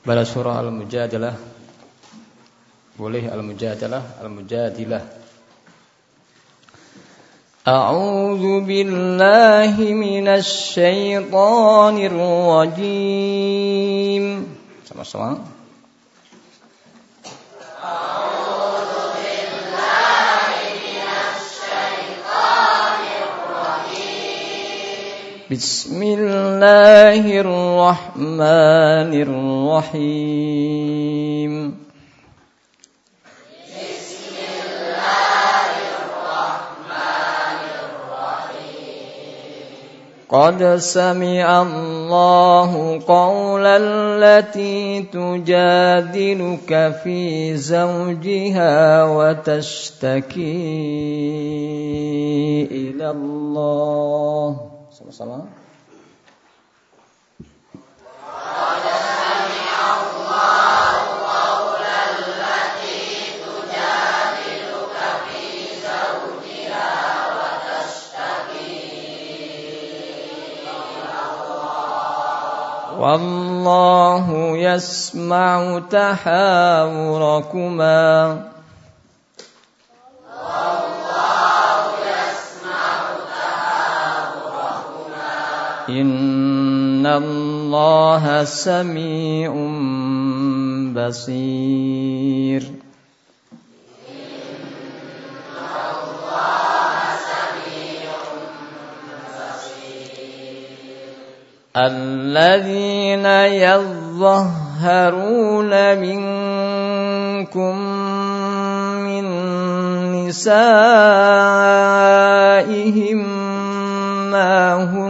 pada surah Al-Mujadalah boleh Al-Mujadalah Al-Mujadilah. A'udzu billahi minasy syaithanir rajim. Sama-sama. بسم الله الرحمن الرحيم. بسم الله الرحمن الرحيم قد سمع الله قول التي تجادلك في زوجها وتشتكي إلى الله. Sama-sama. والله يسمع تحاوركما إن الله سميع بصير الذين يظهرون منكم من نسائهم ما هن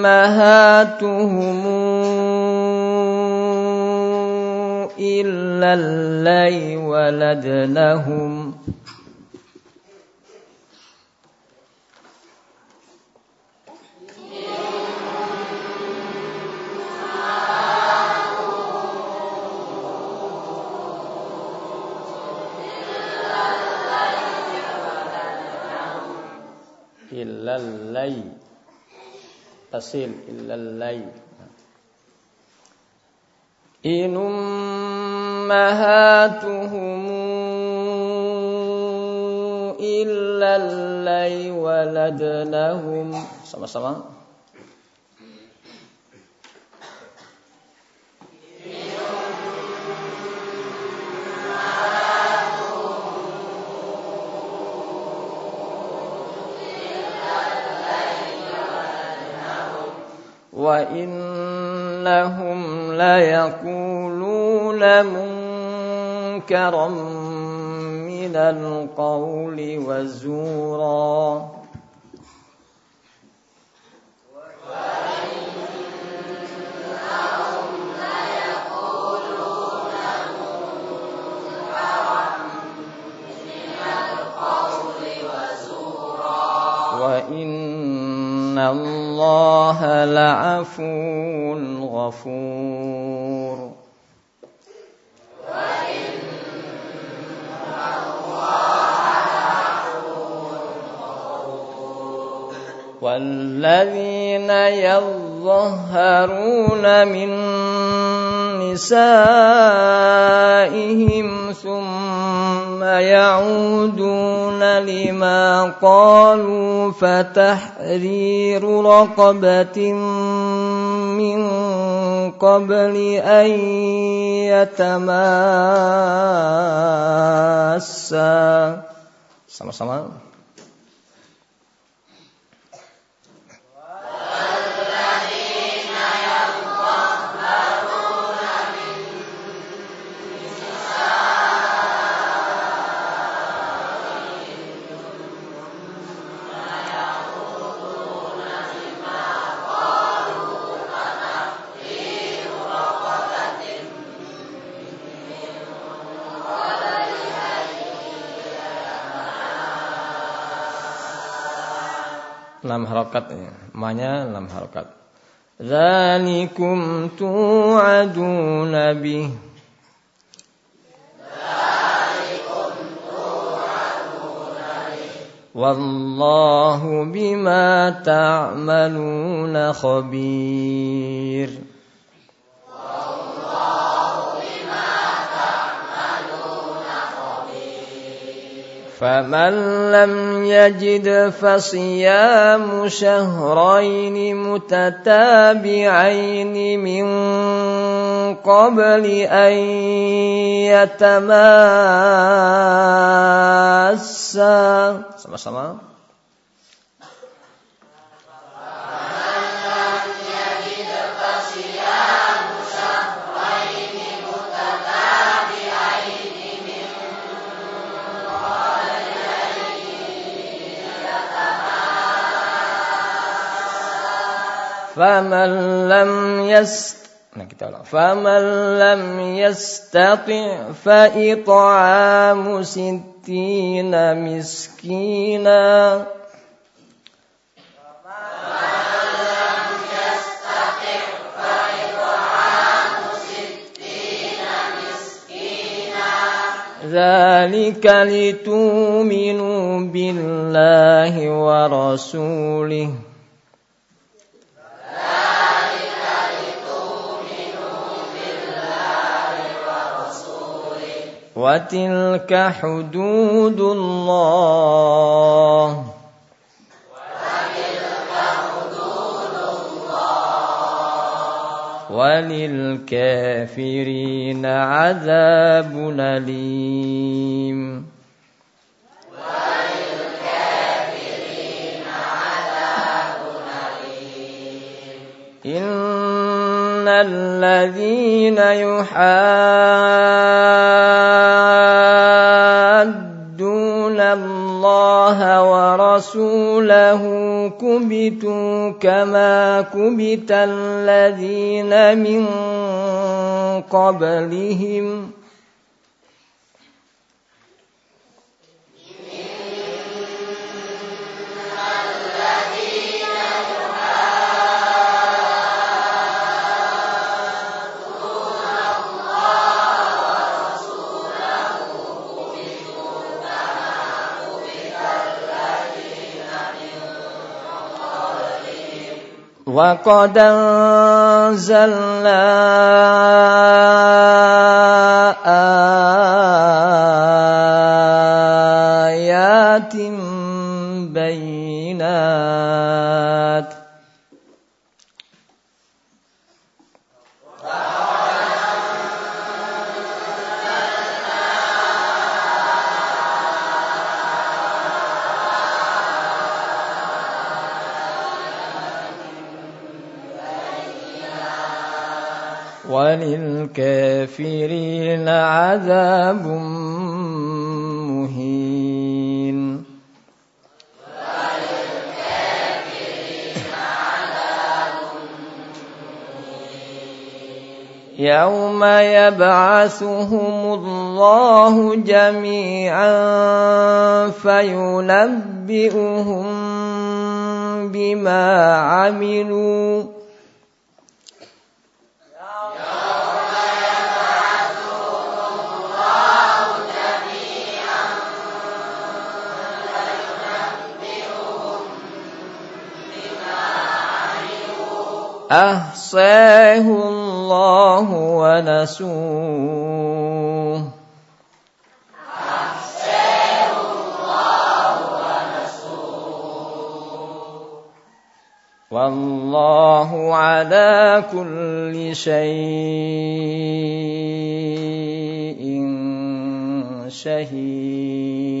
أمهاتهم إلا اللي ولدنهم Tasil illal lay إن أمهاتهم إلا اللي ولدنهم Sama-sama وإنهم ليقولون منكرا من القول وزورا الله لعفو غفور والذين يظهرون من نسائهم ثم يعودون لما قالوا فتحرير رقبة من قبل أن يتماسا. Sama-sama. enam harokat ya. Manya enam harokat. Zalikum tu'aduna nabi. Wallahu bima ta'maluna khabir. فمن لم يجد فصيام شهرين متتابعين من قبل أن يتماسا. فمن لم يست. فمن لم يستطع فإطعام ستين مسكينا ذلك لتؤمنوا بالله ورسوله وتلك حدود الله وللكافرين عذاب أليم إن الذين يحادون الله ورسوله كبتوا كما كبت الذين من قبلهم وقد أنزلنا وللكافرين عذاب مهين. يوم يبعثهم الله جميعا فينبئهم بما عملوا أحصاه الله ونسوه. والله على كل شيء شهيد.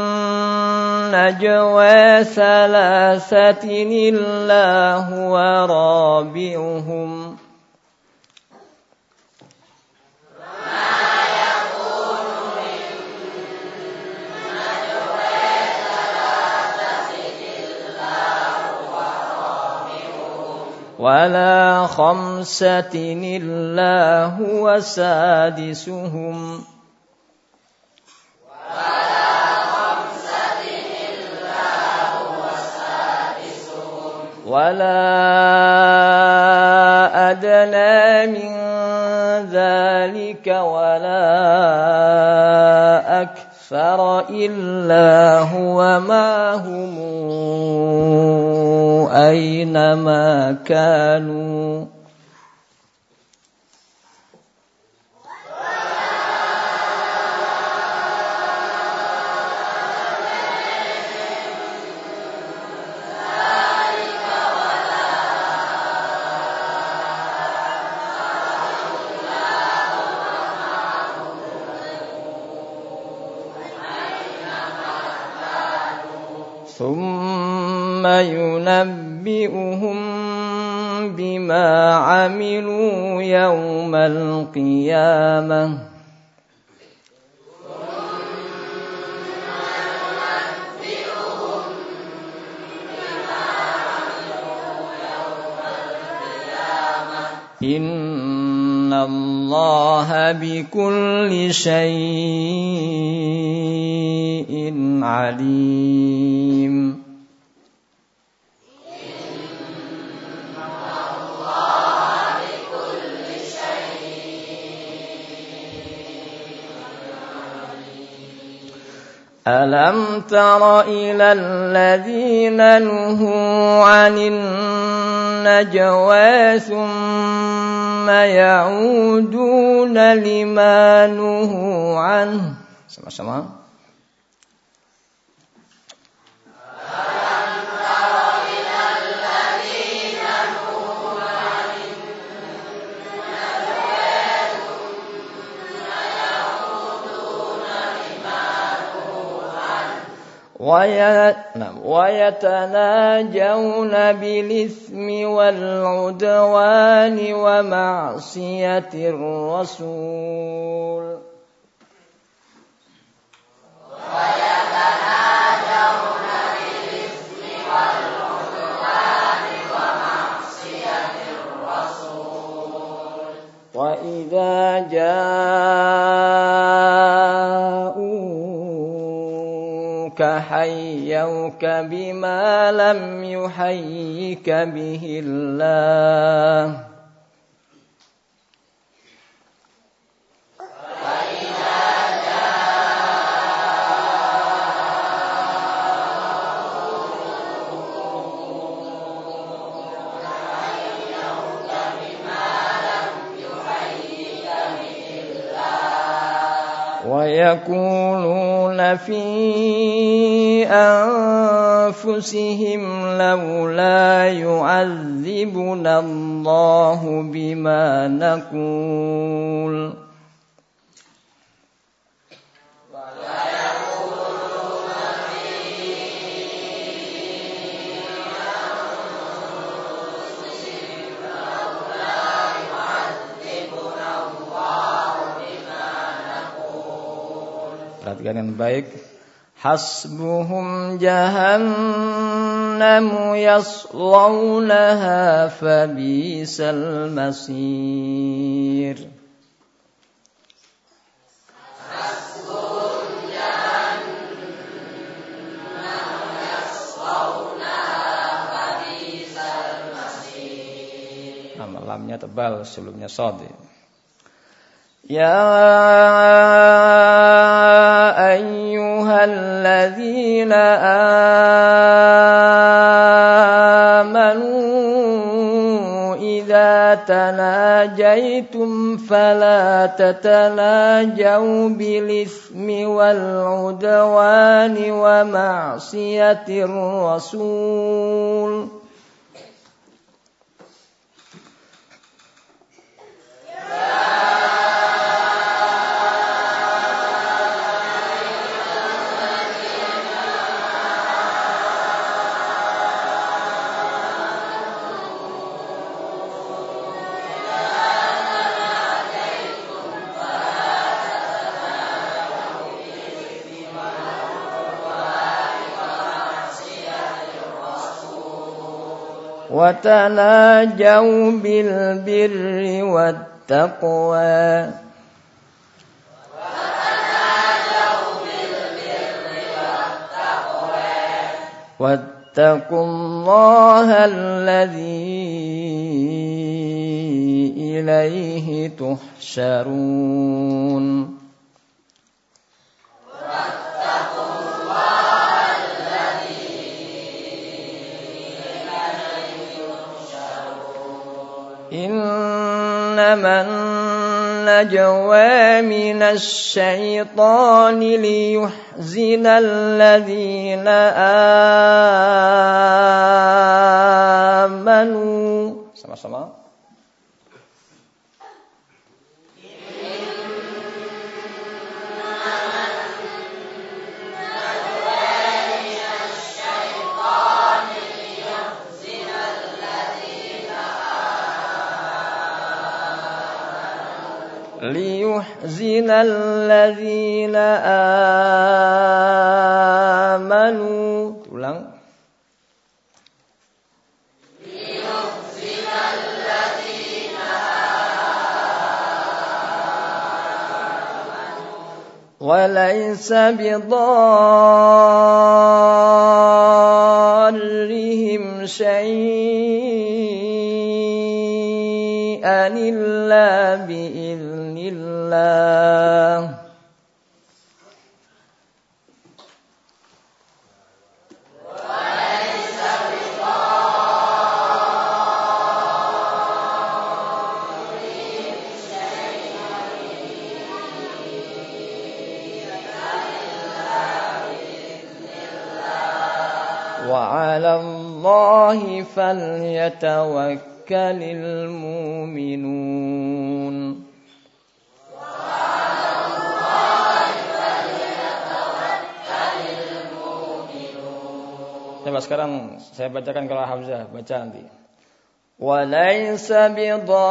نجوى ثلاثة إلا هو رابعهم ولا خمسة إلا هو سادسهم. ولا أدنى من ذلك ولا أكثر إلا هو معهم أينما كانوا ثم ينبئهم بما عملوا يوم القيامه إن الله بكل شيء عليم ألم تر إلى الذين نهوا عن النجوى ثم يعودون لما نهوا عنه. sama-sama ويتناجون بالإثم والعدوان ومعصية الرسول ويتناجون بالإثم والعدوان ومعصية الرسول. وإذا جاءوا حيوك بما لم يحيك به الله. ويقولون في أنفسهم لولا يعذبنا الله بما نقول. Perhatikan yang baik hasbuhum jahannamu yaslawnaha fabisal masir Lamnya tebal sebelumnya sod. Ya أيها الذين آمنوا إذا تناجيتم فلا تتناجوا بالإثم والعدوان ومعصية الرسول. وتناجوا بالبر والتقوى. واتقوا الله الذي إليه تحشرون. إنما النجوى من الشيطان ليحزن الذين آمنوا. Sama-sama. ليحزن الذين آمنوا. وليس بضارهم شيئا إلا بإذن الله. وعلى الله فليتوكل المؤمنون. Coba sekarang saya bacakan kalau Hamzah baca nanti. وليس بضارهم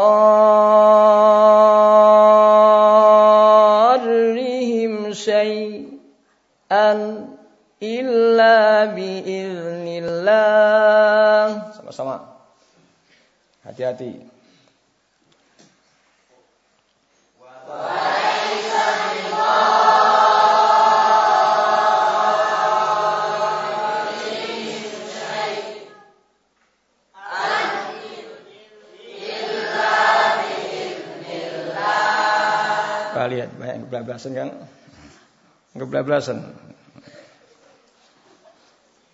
شيئا إلا بإذن الله Sama-sama. Hati-hati. banyak yang kebablasan kan? Kebablasan.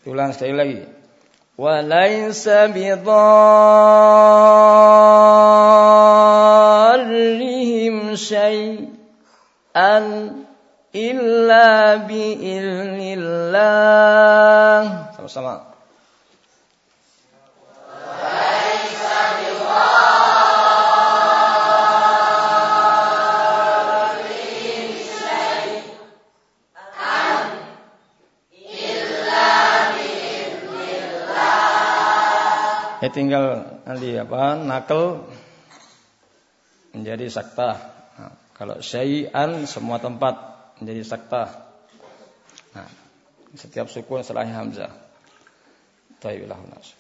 Ulang sekali lagi. وليس بضارهم شيئا إلا بإذن الله Sama-sama. Ya tinggal nanti apa nakal menjadi sakta. Nah, kalau syai'an semua tempat menjadi sakta. Nah, setiap sukun setelahnya hamzah. Taibilah nas.